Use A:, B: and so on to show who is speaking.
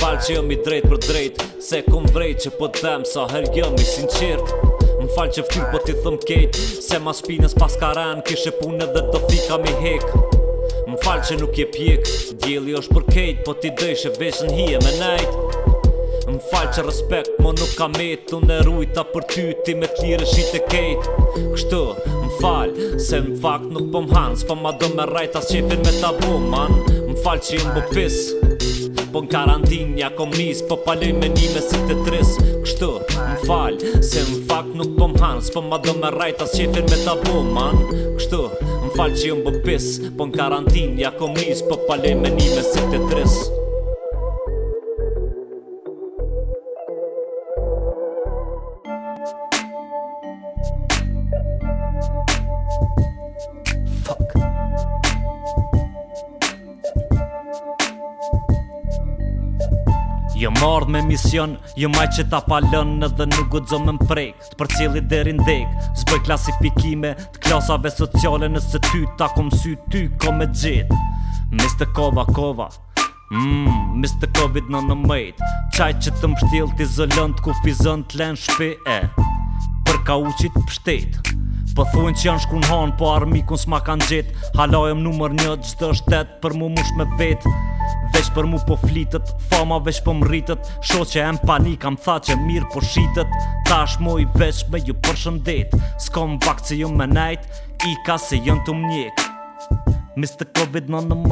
A: falë që jëmi drejt për drejt Se këm vrejt që po dhem sa her jëmi sinqirt Më falë që fkyr po ti thëm kejt Se ma spinës pas karan kishe punë dhe do fika mi hek Më falë që nuk je pjek Djeli është për kejt Po ti dëjshë veç në hije me najt Më falë që respekt, më nuk ka metë Unë e rujta për ty, ti me t'lirë shi të kejtë Kështu, më falë, se në fakt nuk po m'hanë Së po ma do me rajta së qefin me tabu, man Më falë që jenë bëpis Po në karantin, ja kom nis Po palej me një me si të tris Kështu, më falë, se në fakt nuk po m'hanë Së po ma do me rajta së qefin me tabu, man Kështu, më falë që jenë bëpis Po në karantin, ja kom nis Po palej me një me si të tris Jo mardh me mision, jo maj që ta palën edhe nuk gudzo me mprek Të për cili deri ndek, zbëj klasifikime të klasave sociale nëse ty ta kom sy ty ko me gjit Mr. Kova Kova, mmm, Mr. Covid në në mejt Qaj që të mpshtil t'izolën t'ku fizën t'len shpe e Për ka uqit pështet Po thuin që janë shku hanë, po armikun s'ma kanë gjit Halojëm numër një gjithë shtet për mu mush me vetë vesh për mu po flitet Fama vesh për po mritet Sho që em panik am tha që mirë po shitet Tash moj vesh me ju përshëndet S'kom vakci ju me najt I ka se jën të mnjek Mr. Covid-19